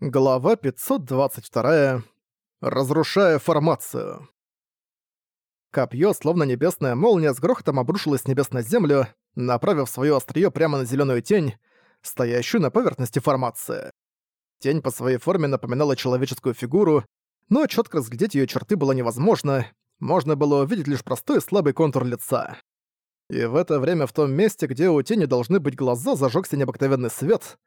Глава 522. Разрушая формацию. Копье, словно небесная молния, с грохотом обрушилось с небес на землю, направив свое острие прямо на зеленую тень, стоящую на поверхности формации. Тень по своей форме напоминала человеческую фигуру, но четко разглядеть ее черты было невозможно, можно было увидеть лишь простой слабый контур лица. И в это время в том месте, где у тени должны быть глаза, зажегся необыкновенный свет.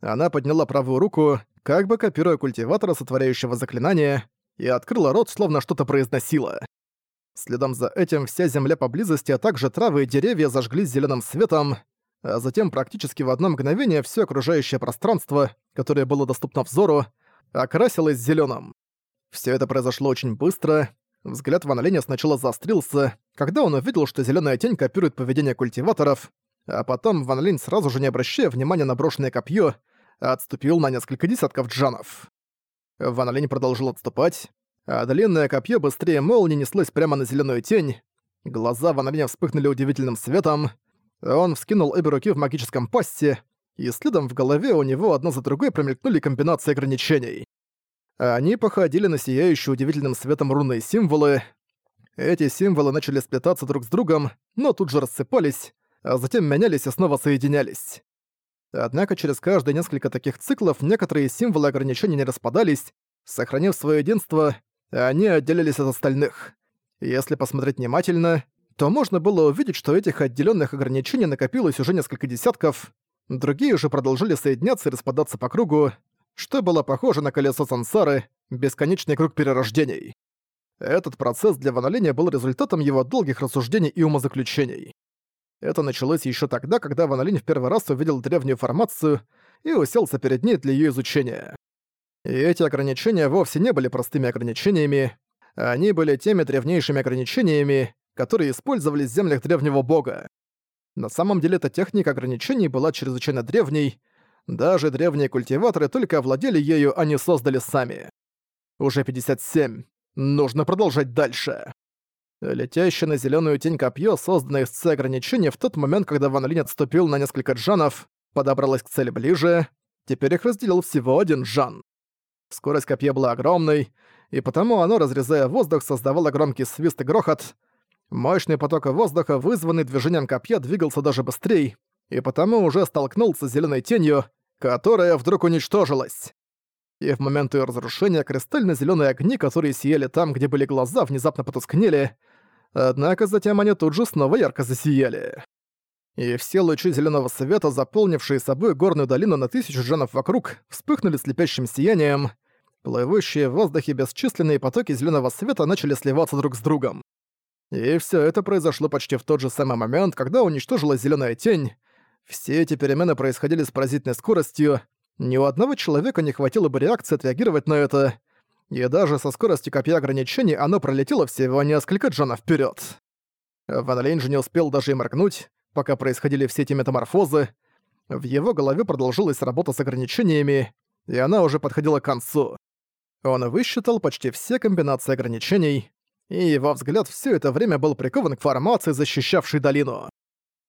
Она подняла правую руку, как бы копируя культиватора, сотворяющего заклинание, и открыла рот, словно что-то произносила. Следом за этим вся земля поблизости, а также травы и деревья зажглись зеленым светом, а затем практически в одно мгновение все окружающее пространство, которое было доступно взору, окрасилось зеленым. Все это произошло очень быстро. Взгляд Ван Линя сначала заострился, когда он увидел, что зеленая тень копирует поведение культиваторов, а потом Ван Линь, сразу же не обращая внимания на брошенное копье, отступил на несколько десятков джанов. Ван Линь продолжил отступать, а длинное копье быстрее молнии неслось прямо на зеленую тень. Глаза Ван Линя вспыхнули удивительным светом. Он вскинул обе руки в магическом пасте, и следом в голове у него одна за другой промелькнули комбинации ограничений. Они походили на сияющие удивительным светом рунные символы. Эти символы начали сплетаться друг с другом, но тут же рассыпались, а затем менялись и снова соединялись. Однако через каждые несколько таких циклов некоторые символы ограничений не распадались, сохранив свое единство, они отделились от остальных. Если посмотреть внимательно, то можно было увидеть, что этих отделенных ограничений накопилось уже несколько десятков, другие же продолжили соединяться и распадаться по кругу, что было похоже на колесо сансары, бесконечный круг перерождений. Этот процесс для Ванолиния был результатом его долгих рассуждений и умозаключений. Это началось еще тогда, когда Ван Линь в первый раз увидел древнюю формацию и уселся перед ней для ее изучения. И эти ограничения вовсе не были простыми ограничениями, они были теми древнейшими ограничениями, которые использовались в землях древнего бога. На самом деле эта техника ограничений была чрезвычайно древней, даже древние культиваторы только овладели ею, а не создали сами. Уже 57. Нужно продолжать дальше. Летящее на зеленую тень копье, созданное из С ограничения в тот момент, когда Ван Линь отступил на несколько джанов, подобралось к цели ближе, теперь их разделил всего один джан. Скорость копья была огромной, и потому оно, разрезая воздух, создавало громкий свист и грохот. Мощный поток воздуха, вызванный движением копья, двигался даже быстрее, и потому уже столкнулся с зеленой тенью, которая вдруг уничтожилась. И в момент ее разрушения кристально зеленые огни, которые сияли там, где были глаза, внезапно потускнели, Однако затем они тут же снова ярко засияли. И все лучи зеленого света, заполнившие собой горную долину на тысячу джанов вокруг, вспыхнули слепящим сиянием. Плывущие в воздухе бесчисленные потоки зеленого света начали сливаться друг с другом. И все это произошло почти в тот же самый момент, когда уничтожилась зеленая тень. Все эти перемены происходили с поразительной скоростью. Ни у одного человека не хватило бы реакции отреагировать на это, и даже со скоростью копья ограничений оно пролетело всего несколько джанов вперед. Ван Лейн же не успел даже и моргнуть, пока происходили все эти метаморфозы. В его голове продолжилась работа с ограничениями, и она уже подходила к концу. Он высчитал почти все комбинации ограничений, и его взгляд все это время был прикован к формации, защищавшей долину.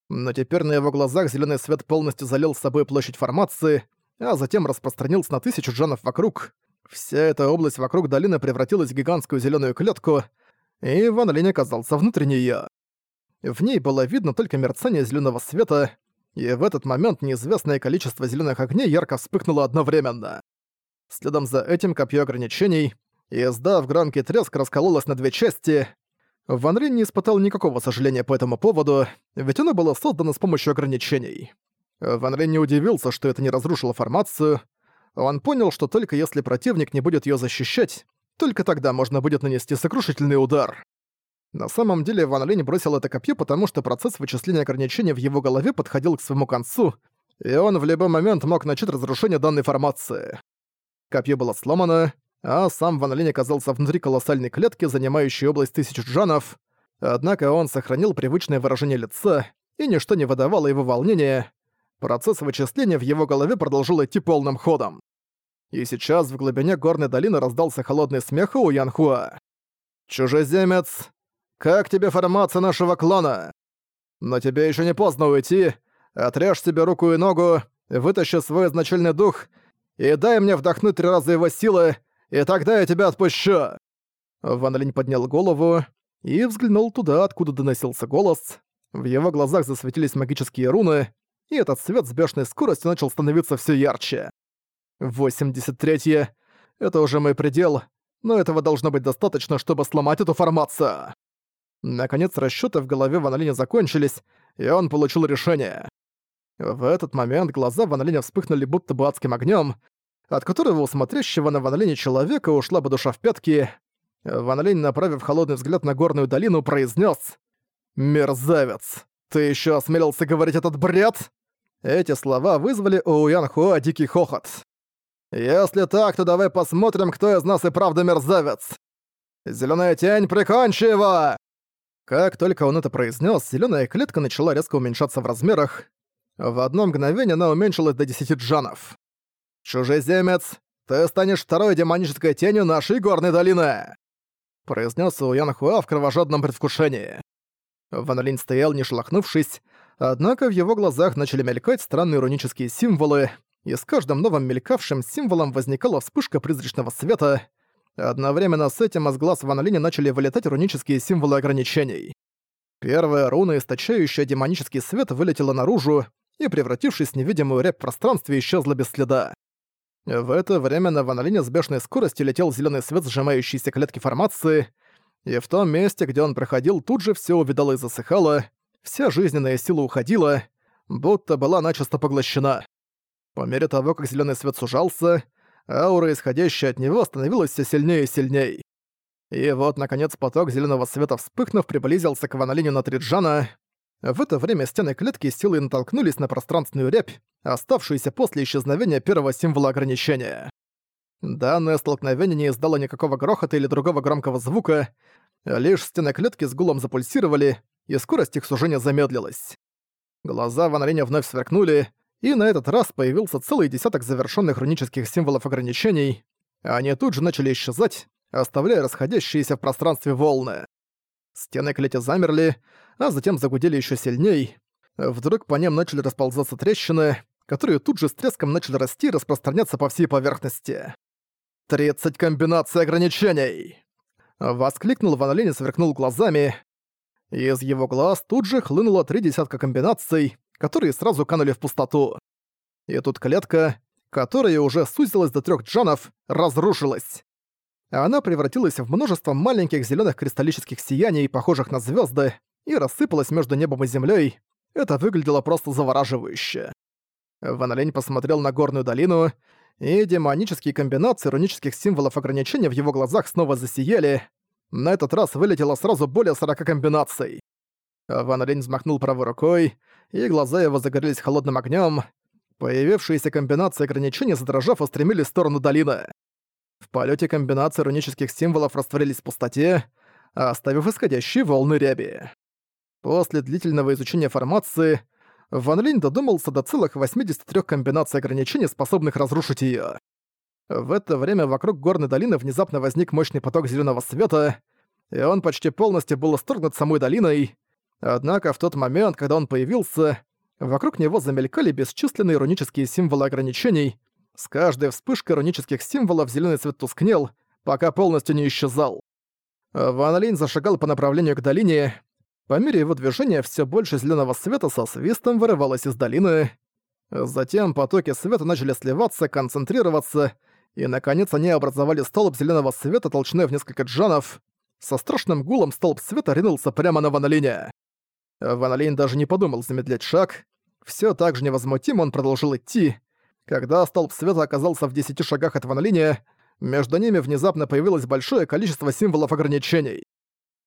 Но теперь на его глазах зеленый свет полностью залил с собой площадь формации, а затем распространился на тысячу джанов вокруг, Вся эта область вокруг долины превратилась в гигантскую зеленую клетку, и Ван Линь оказался внутри неё. В ней было видно только мерцание зеленого света, и в этот момент неизвестное количество зеленых огней ярко вспыхнуло одновременно. Следом за этим копье ограничений, издав громкий треск, раскололось на две части. Ван Линь не испытал никакого сожаления по этому поводу, ведь оно было создано с помощью ограничений. Ван Линь не удивился, что это не разрушило формацию, он понял, что только если противник не будет её защищать, только тогда можно будет нанести сокрушительный удар. На самом деле Ван Линь бросил это копье, потому что процесс вычисления ограничений в его голове подходил к своему концу, и он в любой момент мог начать разрушение данной формации. Копье было сломано, а сам Ван Линь оказался внутри колоссальной клетки, занимающей область тысячу джанов, однако он сохранил привычное выражение лица, и ничто не выдавало его волнения, Процесс вычисления в его голове продолжил идти полным ходом. И сейчас в глубине горной долины раздался холодный смех у Янхуа. «Чужеземец, как тебе формация нашего клана? Но тебе еще не поздно уйти. Отрежь себе руку и ногу, вытащи свой изначальный дух и дай мне вдохнуть три раза его силы, и тогда я тебя отпущу!» Ван Линь поднял голову и взглянул туда, откуда доносился голос. В его глазах засветились магические руны, и этот свет с бешеной скоростью начал становиться все ярче. 83-е. Это уже мой предел, но этого должно быть достаточно, чтобы сломать эту формацию. Наконец расчёты в голове Ван Линя закончились, и он получил решение. В этот момент глаза Ван Линя вспыхнули будто бы адским огнём, от которого у смотрящего на Ван Линя человека ушла бы душа в пятки. Ван Линь, направив холодный взгляд на горную долину, произнес: «Мерзавец! Ты ещё осмелился говорить этот бред?» Эти слова вызвали у Ян Хуа дикий хохот. «Если так, то давай посмотрим, кто из нас и правда мерзавец! Зелёная тень, прикончи его!» Как только он это произнес, зеленая клетка начала резко уменьшаться в размерах. В одно мгновение она уменьшилась до 10 джанов. «Чужеземец, ты станешь второй демонической тенью нашей горной долины!» произнес Уян Хуа в кровожадном предвкушении. Ван Линь стоял, не шелохнувшись, однако в его глазах начали мелькать странные рунические символы, и с каждым новым мелькавшим символом возникала вспышка призрачного света. Одновременно с этим из глаз Ван Линя начали вылетать рунические символы ограничений. Первая руна, источающая демонический свет, вылетела наружу и, превратившись в невидимую рябь в пространстве, исчезла без следа. В это время на Ван Линя с бешеной скоростью летел зеленый свет сжимающейся клетки формации, и в том месте, где он проходил, тут же все увидало и засыхало, вся жизненная сила уходила, будто была начисто поглощена. По мере того, как зеленый свет сужался, аура, исходящая от него, становилась все сильнее и сильнее. И вот, наконец, поток зеленого света вспыхнув, приблизился к Ванолиню на Триджана. В это время стены клетки силой натолкнулись на пространственную рябь, оставшуюся после исчезновения первого символа ограничения. Данное столкновение не издало никакого грохота или другого громкого звука, лишь стены клетки с гулом запульсировали, и скорость их сужения замедлилась. Глаза Ван вновь сверкнули, и на этот раз появился целый десяток завершенных рунических символов ограничений. Они тут же начали исчезать, оставляя расходящиеся в пространстве волны. Стены клети замерли, а затем загудели еще сильней. Вдруг по ним начали расползаться трещины, которые тут же с треском начали расти и распространяться по всей поверхности. «Тридцать комбинаций ограничений!» Воскликнул Ван Линь и сверкнул глазами. Из его глаз тут же хлынуло три десятка комбинаций, которые сразу канули в пустоту. И тут клетка, которая уже сузилась до трех джанов, разрушилась. Она превратилась в множество маленьких зеленых кристаллических сияний, похожих на звезды, и рассыпалась между небом и землей. Это выглядело просто завораживающе. Ван Лень посмотрел на горную долину, и демонические комбинации рунических символов ограничения в его глазах снова засияли. На этот раз вылетело сразу более 40 комбинаций. Ван Лень взмахнул правой рукой, и глаза его загорелись холодным огнем. Появившиеся комбинации ограничений, задрожав, устремились в сторону долины. В полете комбинации рунических символов растворились в пустоте, оставив исходящие волны ряби. После длительного изучения формации, Ван Линь додумался до целых 83 комбинаций ограничений, способных разрушить её. В это время вокруг горной долины внезапно возник мощный поток зелёного света, и он почти полностью был исторгнут самой долиной, Однако в тот момент, когда он появился, вокруг него замелькали бесчисленные рунические символы ограничений. С каждой вспышкой рунических символов зеленый цвет тускнел, пока полностью не исчезал. Ван Линь зашагал по направлению к долине. По мере его движения все больше зеленого света со свистом вырывалось из долины. Затем потоки света начали сливаться, концентрироваться, и, наконец, они образовали столб зеленого света толщиной в несколько джанов. Со страшным гулом столб света ринулся прямо на Ван. Ван даже не подумал замедлять шаг. Все так же невозмутимо он продолжил идти. Когда столб света оказался в десяти шагах от Ван между ними внезапно появилось большое количество символов ограничений.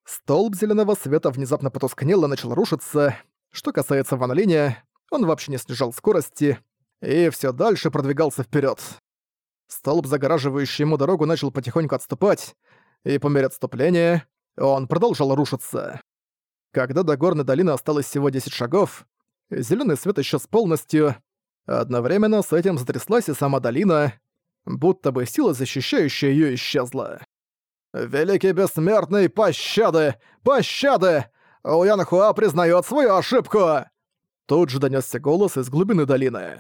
Столб зеленого света внезапно потускнел и начал рушиться. Что касается Ван он вообще не снижал скорости и все дальше продвигался вперед. Столб, загораживающий ему дорогу, начал потихоньку отступать, и по мере отступления он продолжал рушиться. Когда до горной долины осталось всего 10 шагов, зеленый свет исчез полностью. Одновременно с этим затряслась и сама долина, будто бы сила, защищающая ее, исчезла. «Великий бессмертный, пощады! Пощады! Уян Хуа признает свою ошибку!» Тут же донесся голос из глубины долины.